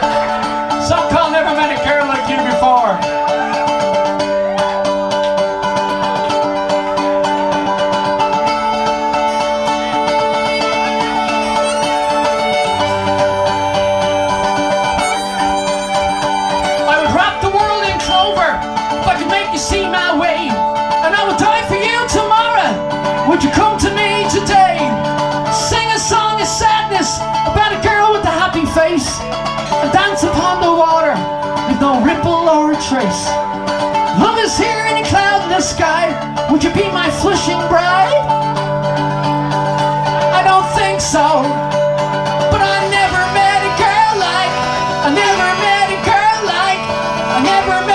Some call never met a girl like you before. I would wrap the world in clover if I could make you see my way. And I would die for you tomorrow. Would you come to me today? Sing a song of sadness about a girl with a happy face. embrace. Love is here in a cloud in the sky. Would you be my flushing bride? I don't think so. But I never met a girl like, I never met a girl like, I never